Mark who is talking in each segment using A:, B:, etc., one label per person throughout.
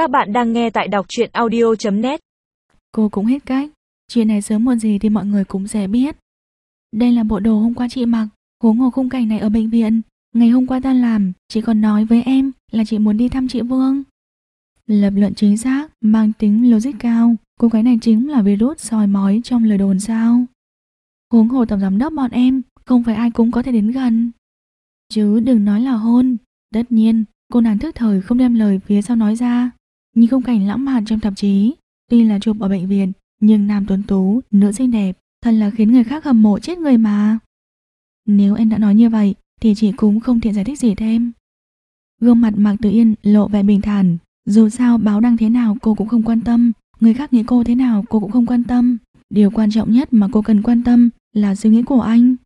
A: Các bạn đang nghe tại đọc truyện audio.net
B: Cô cũng hết cách, chuyện này sớm muộn gì thì mọi người cũng sẽ biết. Đây là bộ đồ hôm qua chị mặc, huống hồ khung cảnh này ở bệnh viện. Ngày hôm qua ta làm, chị còn nói với em là chị muốn đi thăm chị Vương. Lập luận chính xác, mang tính logic cao, cô gái này chính là virus soi mói trong lời đồn sao. Huống hồ tổng giám đốc bọn em, không phải ai cũng có thể đến gần. Chứ đừng nói là hôn, tất nhiên, cô nàng thức thời không đem lời phía sau nói ra. Nhìn khung cảnh lãng mạn trong tạp chí, tuy là chụp ở bệnh viện, nhưng nam tuấn tú, nữ xinh đẹp, thật là khiến người khác hâm mộ chết người mà. Nếu em đã nói như vậy, thì chị cũng không tiện giải thích gì thêm. Gương mặt Mạc Tử Yên lộ vẻ bình thản, dù sao báo đăng thế nào cô cũng không quan tâm, người khác nghĩ cô thế nào cô cũng không quan tâm. Điều quan trọng nhất mà cô cần quan tâm là suy nghĩ của anh.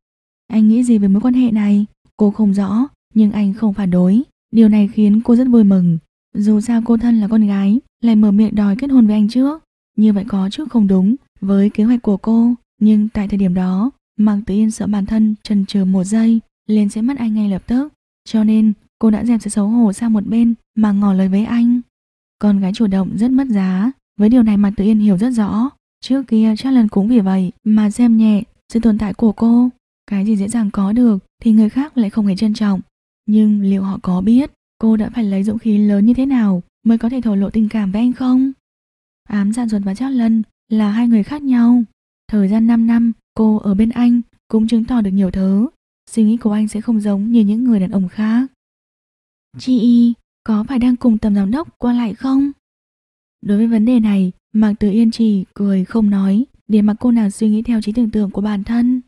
B: Anh nghĩ gì về mối quan hệ này? Cô không rõ, nhưng anh không phản đối. Điều này khiến cô rất vui mừng. Dù sao cô thân là con gái, lại mở miệng đòi kết hôn với anh trước. Như vậy có chút không đúng với kế hoạch của cô. Nhưng tại thời điểm đó, Mạc Tử Yên sợ bản thân trần chừ một giây, liền sẽ mất anh ngay lập tức. Cho nên, cô đã dẹp sự xấu hổ sang một bên mà ngỏ lời với anh. Con gái chủ động rất mất giá, với điều này Mạc Tử Yên hiểu rất rõ. Trước kia chắc lần cũng vì vậy mà xem nhẹ sự tồn tại của cô. Cái gì dễ dàng có được thì người khác lại không hề trân trọng. Nhưng liệu họ có biết cô đã phải lấy dũng khí lớn như thế nào mới có thể thổ lộ tình cảm với anh không? Ám dạ Duật và chót Lân là hai người khác nhau. Thời gian 5 năm cô ở bên anh cũng chứng tỏ được nhiều thứ. Suy nghĩ của anh sẽ không giống như những người đàn ông khác. Chị có phải đang cùng tầm giám đốc qua lại không? Đối với vấn đề này, Mạc Tử Yên chỉ cười không nói để mặc cô nàng suy nghĩ theo trí tưởng tượng của bản thân.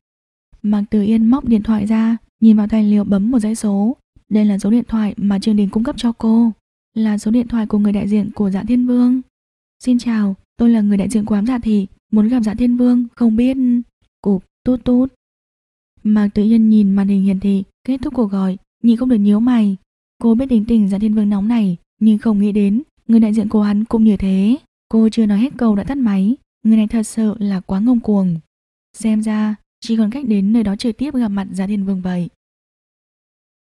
B: Mạc Tử Yên móc điện thoại ra, nhìn vào tài liệu bấm một dãy số. Đây là số điện thoại mà Trương Đình cung cấp cho cô, là số điện thoại của người đại diện của Dạ Thiên Vương. Xin chào, tôi là người đại diện của ám dạ thị, muốn gặp Dạ Thiên Vương, không biết... Cụp, tút tút. Mạc Tử Yên nhìn màn hình hiển thị, kết thúc cuộc gọi, nhìn không được nhíu mày. Cô biết tính tình Dạ Thiên Vương nóng này, nhưng không nghĩ đến người đại diện của hắn cũng như thế. Cô chưa nói hết câu đã tắt máy, người này thật sự là quá ngông cuồng. Xem ra, chỉ còn cách đến nơi đó trực tiếp gặp mặt Dạ Thiên Vương vậy.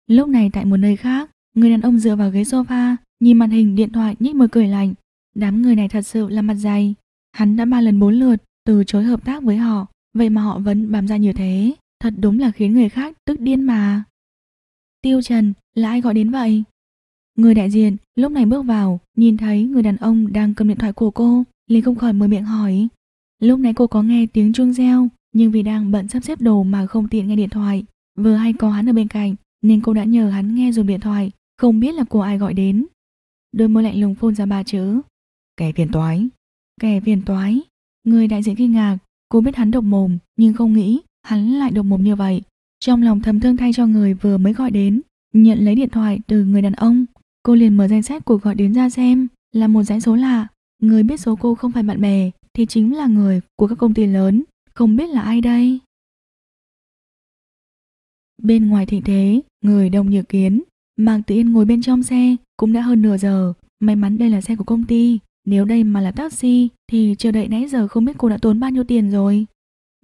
B: Lúc này tại một nơi khác, người đàn ông dựa vào ghế sofa, nhìn màn hình điện thoại nhếch môi cười lạnh. Đám người này thật sự là mặt dày. Hắn đã ba lần bốn lượt từ chối hợp tác với họ, vậy mà họ vẫn bám ra như thế. Thật đúng là khiến người khác tức điên mà. Tiêu Trần, là ai gọi đến vậy? Người đại diện lúc này bước vào, nhìn thấy người đàn ông đang cầm điện thoại của cô, liền không khỏi mở miệng hỏi. Lúc này cô có nghe tiếng chuông reo, nhưng vì đang bận sắp xếp đồ mà không tiện nghe điện thoại. Vừa hay có hắn ở bên cạnh, nên cô đã nhờ hắn nghe dùng điện thoại, không biết là của ai gọi đến. Đôi môi lạnh lùng phun ra ba chữ. Kẻ phiền toái. Kẻ phiền toái. Người đại diện kinh ngạc, cô biết hắn độc mồm, nhưng không nghĩ hắn lại độc mồm như vậy. Trong lòng thầm thương thay cho người vừa mới gọi đến, nhận lấy điện thoại từ người đàn ông. Cô liền mở danh sách cuộc gọi đến ra xem, là một dãy số lạ. Người biết số cô không phải bạn bè, thì chính là người của các công ty lớn. Không biết là ai đây? Bên ngoài thịnh thế, người đông như kiến. Mạc Tử Yên ngồi bên trong xe, cũng đã hơn nửa giờ. May mắn đây là xe của công ty. Nếu đây mà là taxi, thì chờ đợi nãy giờ không biết cô đã tốn bao nhiêu tiền rồi.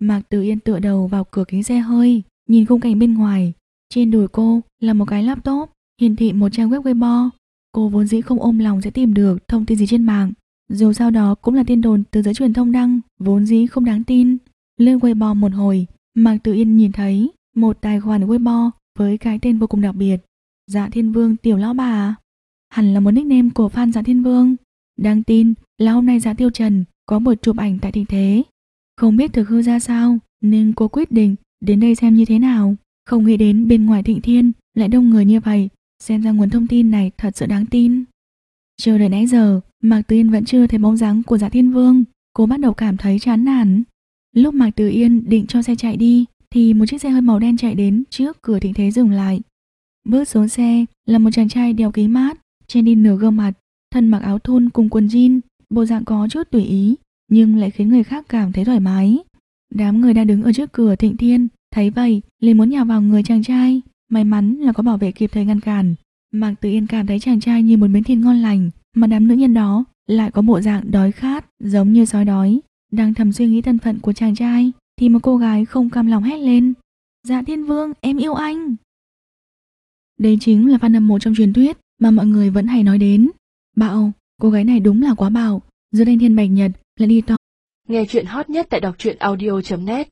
B: Mạc Tử Yên tựa đầu vào cửa kính xe hơi, nhìn khung cảnh bên ngoài. Trên đùi cô là một cái laptop, hiển thị một trang web Weibo. Cô vốn dĩ không ôm lòng sẽ tìm được thông tin gì trên mạng. Dù sao đó cũng là tin đồn từ giới truyền thông đăng, vốn dĩ không đáng tin. Lên Weibo một hồi, Mạc Tử Yên nhìn thấy một tài khoản Weibo với cái tên vô cùng đặc biệt. Dạ Thiên Vương Tiểu Lão Bà. Hẳn là một nickname của fan Dạ Thiên Vương. Đăng tin là hôm nay Dạ Tiêu Trần có một chụp ảnh tại thịnh thế. Không biết thực hư ra sao, nên cô quyết định đến đây xem như thế nào. Không nghĩ đến bên ngoài thịnh thiên lại đông người như vậy, xem ra nguồn thông tin này thật sự đáng tin. Chờ đợi nãy giờ, Mạc Tử Yên vẫn chưa thấy bóng dáng của Dạ Thiên Vương. Cô bắt đầu cảm thấy chán nản. Lúc Mạc Tử Yên định cho xe chạy đi, thì một chiếc xe hơi màu đen chạy đến trước cửa thịnh thế dừng lại. Bước xuống xe là một chàng trai đeo kính mát, trên đi nửa gương mặt, thân mặc áo thun cùng quần jean, bộ dạng có chút tùy ý, nhưng lại khiến người khác cảm thấy thoải mái. Đám người đang đứng ở trước cửa thịnh thiên, thấy vậy, liền muốn nhào vào người chàng trai. May mắn là có bảo vệ kịp thời ngăn cản. Mạc Tử Yên cảm thấy chàng trai như một miếng thịt ngon lành, mà đám nữ nhân đó lại có bộ dạng đói khát, giống như sói đói. Đang thầm suy nghĩ thân phận của chàng trai, thì một cô gái không cam lòng hét lên. Dạ Thiên Vương, em yêu anh. Đây chính là fan hâm mộ trong truyền thuyết mà mọi người vẫn hay nói đến. Bạo, Cô gái này đúng là quá bạo, giữa thanh thiên bạch nhật lại đi to.
C: Nghe chuyện hot nhất tại đọc truyện audio.net